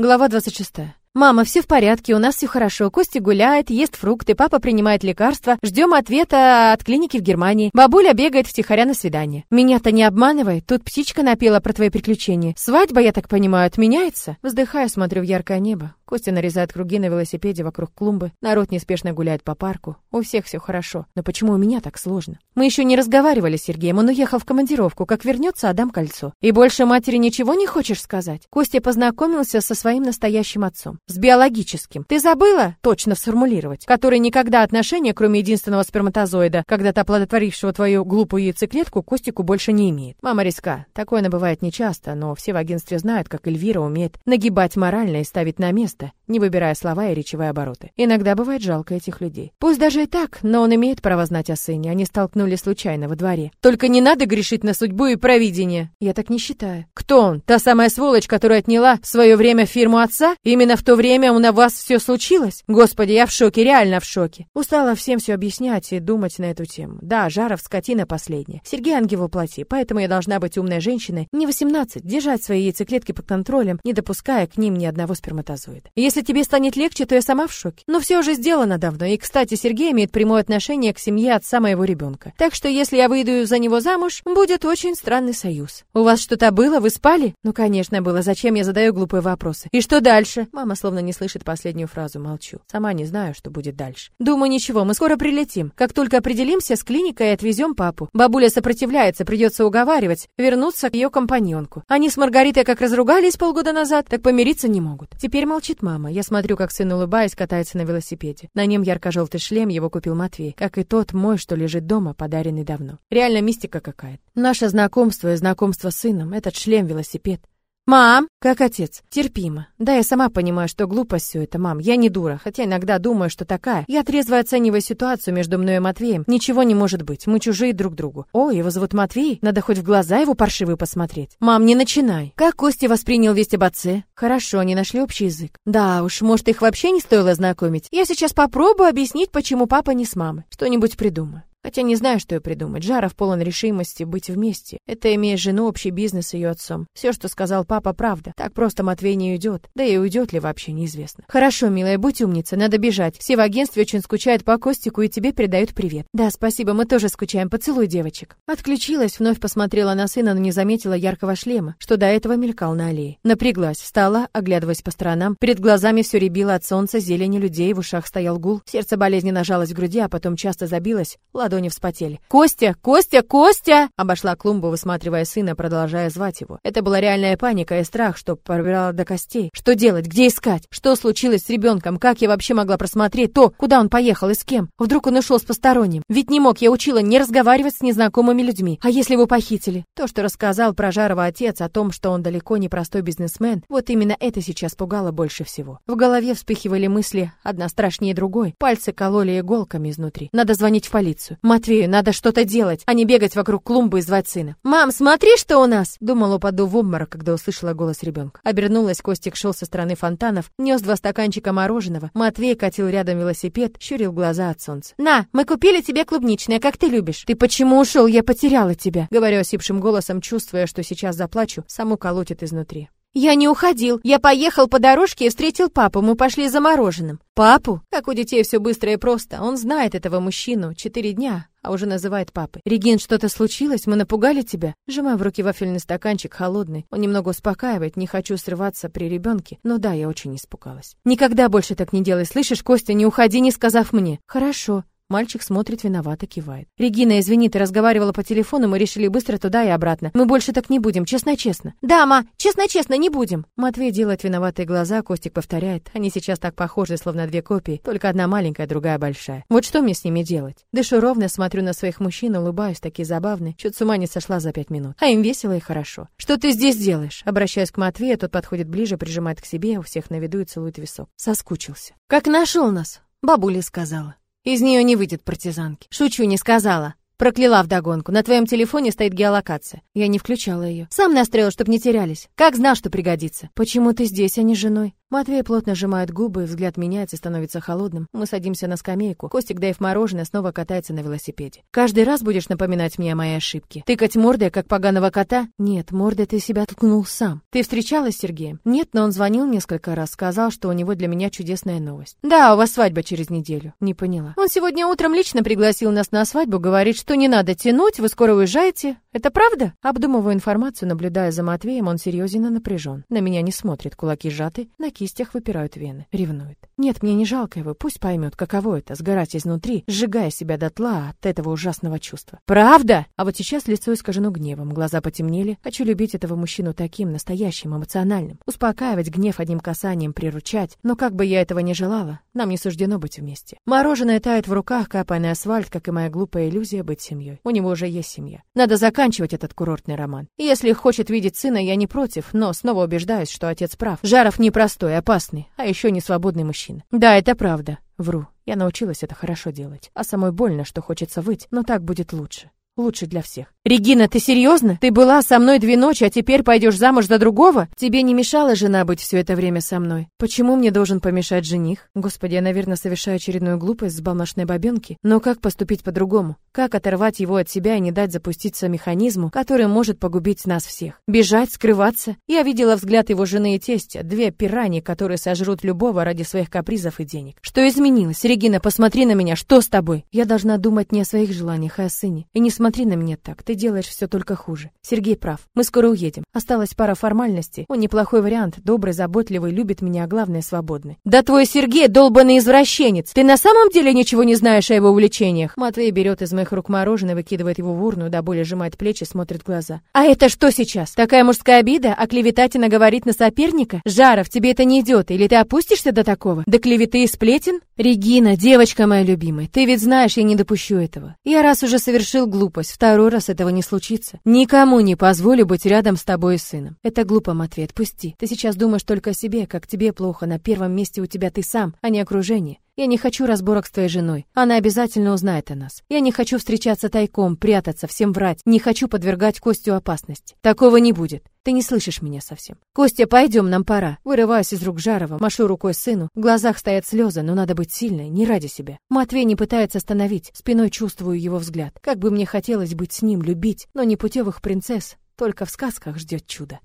Глава 26. «Мама, все в порядке, у нас все хорошо. Костя гуляет, ест фрукты, папа принимает лекарства. Ждем ответа от клиники в Германии. Бабуля бегает втихаря на свидание. Меня-то не обманывай, тут птичка напела про твои приключения. Свадьба, я так понимаю, отменяется?» Вздыхаю, смотрю в яркое небо. Костя нарезает круги на велосипеде вокруг клумбы. Народ неспешно гуляет по парку. У всех все хорошо. Но почему у меня так сложно? Мы еще не разговаривали с Сергеем. Он уехал в командировку. Как вернется, отдам кольцо. И больше матери ничего не хочешь сказать? Костя познакомился со своим настоящим отцом. С биологическим. Ты забыла точно сформулировать? Который никогда отношения, кроме единственного сперматозоида, когда-то оплодотворившего твою глупую яйцеклетку, Костику больше не имеет. Мама риска. Такое набывает нечасто, но все в агентстве знают, как Эльвира умеет нагибать морально и ставить на место место, не выбирая слова и речевые обороты. Иногда бывает жалко этих людей. Пусть даже и так, но он имеет право знать о сыне. Они столкнулись случайно во дворе. Только не надо грешить на судьбу и провидение. Я так не считаю. Кто он? Та самая сволочь, которая отняла в свое время фирму отца? Именно в то время у на вас все случилось? Господи, я в шоке, реально в шоке. Устала всем все объяснять и думать на эту тему. Да, Жаров скотина последняя. Сергей ангел воплоти, поэтому я должна быть умной женщиной. Не 18, держать свои яйцеклетки под контролем, не допуская к ним ни одного сперматозоида. Если тебе станет легче, то я сама в шоке. Но все уже сделано давно. И, кстати, Сергей имеет прямое отношение к семье отца моего ребенка. Так что, если я выйду за него замуж, будет очень странный союз. У вас что-то было? Вы спали? Ну, конечно, было. Зачем я задаю глупые вопросы? И что дальше? Мама словно не слышит последнюю фразу. Молчу. Сама не знаю, что будет дальше. Думаю, ничего, мы скоро прилетим. Как только определимся с клиникой и отвезем папу. Бабуля сопротивляется, придется уговаривать, вернуться к ее компаньонку. Они с Маргаритой как разругались полгода назад, так помириться не могут. Теперь молчит мама. Я смотрю, как сын, улыбаясь, катается на велосипеде. На нем ярко-желтый шлем, его купил Матвей, как и тот мой, что лежит дома, подаренный давно. Реально мистика какая-то. Наше знакомство и знакомство с сыном, этот шлем, велосипед. «Мам!» «Как отец. Терпимо. Да, я сама понимаю, что глупость все это, мам. Я не дура, хотя иногда думаю, что такая. Я трезво оцениваю ситуацию между мной и Матвеем. Ничего не может быть. Мы чужие друг другу. О, его зовут Матвей? Надо хоть в глаза его паршивые посмотреть. Мам, не начинай. Как Костя воспринял весть об отце? Хорошо, они нашли общий язык. Да уж, может, их вообще не стоило знакомить. Я сейчас попробую объяснить, почему папа не с мамой. Что-нибудь придумаю. Хотя не знаю, что и придумать. Жаров полон решимости быть вместе. Это имея жену, общий бизнес с ее отцом. Все, что сказал папа, правда. Так просто Матвей не уйдет. Да и уйдет ли вообще, неизвестно. Хорошо, милая, будь умница, надо бежать. Все в агентстве очень скучают по Костику и тебе передают привет. Да, спасибо, мы тоже скучаем. Поцелуй девочек. Отключилась, вновь посмотрела на сына, но не заметила яркого шлема, что до этого мелькал на аллее. Напряглась, встала, оглядываясь по сторонам. Перед глазами все рябило от солнца, зелени людей, в ушах стоял гул. Сердце болезненно жалось в груди, а потом часто забилось. Ладони вспотели. «Костя! Костя! Костя!» Обошла клумбу, высматривая сына, продолжая звать его. Это была реальная паника и страх, что пробирала до костей. Что делать? Где искать? Что случилось с ребенком? Как я вообще могла просмотреть то, куда он поехал и с кем? Вдруг он ушел с посторонним? Ведь не мог, я учила не разговаривать с незнакомыми людьми. А если его похитили? То, что рассказал про Жарова отец о том, что он далеко не простой бизнесмен, вот именно это сейчас пугало больше всего. В голове вспыхивали мысли, одна страшнее другой. Пальцы кололи иголками изнутри. Надо звонить в полицию. Матвею надо что-то делать, а не бегать вокруг клумбы и звать сына. «Мам, смотри, что у нас!» Думала, упаду в обморок, когда услышала голос ребенка. Обернулась, Костик шел со стороны фонтанов, нес два стаканчика мороженого. Матвей катил рядом велосипед, щурил глаза от солнца. «На, мы купили тебе клубничное, как ты любишь». «Ты почему ушел? Я потеряла тебя!» Говорю осипшим голосом, чувствуя, что сейчас заплачу, саму колотит изнутри. «Я не уходил. Я поехал по дорожке и встретил папу. Мы пошли за мороженым». «Папу?» Как у детей все быстро и просто. Он знает этого мужчину. Четыре дня, а уже называет папой. «Регин, что-то случилось? Мы напугали тебя?» Сжимаю в руки вафельный стаканчик, холодный. Он немного успокаивает, не хочу срываться при ребенке. Но да, я очень испугалась. «Никогда больше так не делай, слышишь, Костя? Не уходи, не сказав мне». «Хорошо». Мальчик смотрит виновато, кивает. «Регина, извини, ты разговаривала по телефону, мы решили быстро туда и обратно. Мы больше так не будем, честно-честно». «Да, ма, честно-честно, не будем». Матвей делает виноватые глаза, Костик повторяет. Они сейчас так похожи, словно две копии, только одна маленькая, другая большая. Вот что мне с ними делать? Дышу ровно, смотрю на своих мужчин, улыбаюсь, такие забавные. Чуть с ума не сошла за пять минут. А им весело и хорошо. «Что ты здесь делаешь?» Обращаюсь к Матвею, тот подходит ближе, прижимает к себе, у всех на виду и целует висок. Соскучился. «Как нашел нас?» Бабуля сказала. Из нее не выйдет партизанки. Шучу, не сказала. Прокляла вдогонку. На твоем телефоне стоит геолокация. Я не включала ее. Сам настроил, чтоб не терялись. Как знал, что пригодится. Почему ты здесь, а не женой? Матвей плотно сжимает губы, взгляд меняется, становится холодным. Мы садимся на скамейку. Костик, даев мороженое, снова катается на велосипеде. Каждый раз будешь напоминать мне о моей ошибке. Тыкать мордой, как поганого кота? Нет, мордой ты себя ткнул сам. Ты встречалась с Сергеем? Нет, но он звонил несколько раз, сказал, что у него для меня чудесная новость. Да, у вас свадьба через неделю. Не поняла. Он сегодня утром лично пригласил нас на свадьбу, говорит, что не надо тянуть, вы скоро уезжаете. Это правда? Обдумываю информацию, наблюдая за Матвеем, он серьезен и напряжен. На меня не смотрит, кулаки сжаты, на кистях выпирают вены. Ревнует. Нет, мне не жалко его, пусть поймет, каково это, сгорать изнутри, сжигая себя дотла от этого ужасного чувства. Правда? А вот сейчас лицо искажено гневом, глаза потемнели. Хочу любить этого мужчину таким, настоящим, эмоциональным. Успокаивать гнев одним касанием, приручать. Но как бы я этого не желала, нам не суждено быть вместе. Мороженое тает в руках, капая на асфальт, как и моя глупая иллюзия быть семьей. У него уже есть семья. Надо заканчивать этот курортный роман. Если хочет видеть сына, я не против, но снова убеждаюсь, что отец прав. Жаров непростой, опасный, а еще не свободный мужчина. Да, это правда. Вру. Я научилась это хорошо делать. А самой больно, что хочется выть, но так будет лучше. Лучше для всех. Регина, ты серьезно? Ты была со мной две ночи, а теперь пойдешь замуж за другого? Тебе не мешала жена быть все это время со мной? Почему мне должен помешать жених? Господи, я, наверное, совершаю очередную глупость с балмошной бабенки. Но как поступить по-другому? Как оторвать его от себя и не дать запуститься механизму, который может погубить нас всех? Бежать, скрываться? Я видела взгляд его жены и тестя, две пираньи, которые сожрут любого ради своих капризов и денег. Что изменилось? Регина, посмотри на меня, что с тобой? Я должна думать не о своих желаниях, а о сыне. И не смотри на меня так ты делаешь все только хуже. Сергей прав. Мы скоро уедем. Осталась пара формальностей. Он неплохой вариант, добрый, заботливый, любит меня, а главное, свободный. Да твой Сергей долбанный извращенец. Ты на самом деле ничего не знаешь о его увлечениях? Матвей берет из моих рук мороженое, выкидывает его в урну, до боли сжимает плечи, смотрит в глаза. А это что сейчас? Такая мужская обида? А клеветатина говорит на соперника? Жаров, тебе это не идет, или ты опустишься до такого? До клеветы и сплетен? Регина, девочка моя любимая, ты ведь знаешь, я не допущу этого. Я раз уже совершил глупость, второй раз это этого не случится. Никому не позволю быть рядом с тобой и сыном. Это глупо, Матвей, отпусти. Ты сейчас думаешь только о себе, как тебе плохо. На первом месте у тебя ты сам, а не окружение. Я не хочу разборок с твоей женой. Она обязательно узнает о нас. Я не хочу встречаться тайком, прятаться, всем врать. Не хочу подвергать Костю опасности. Такого не будет. Ты не слышишь меня совсем. Костя, пойдем, нам пора. Вырываюсь из рук Жарова, машу рукой сыну. В глазах стоят слезы, но надо быть сильной, не ради себя. Матвей не пытается остановить. Спиной чувствую его взгляд. Как бы мне хотелось быть с ним, любить, но не путевых принцесс. Только в сказках ждет чудо.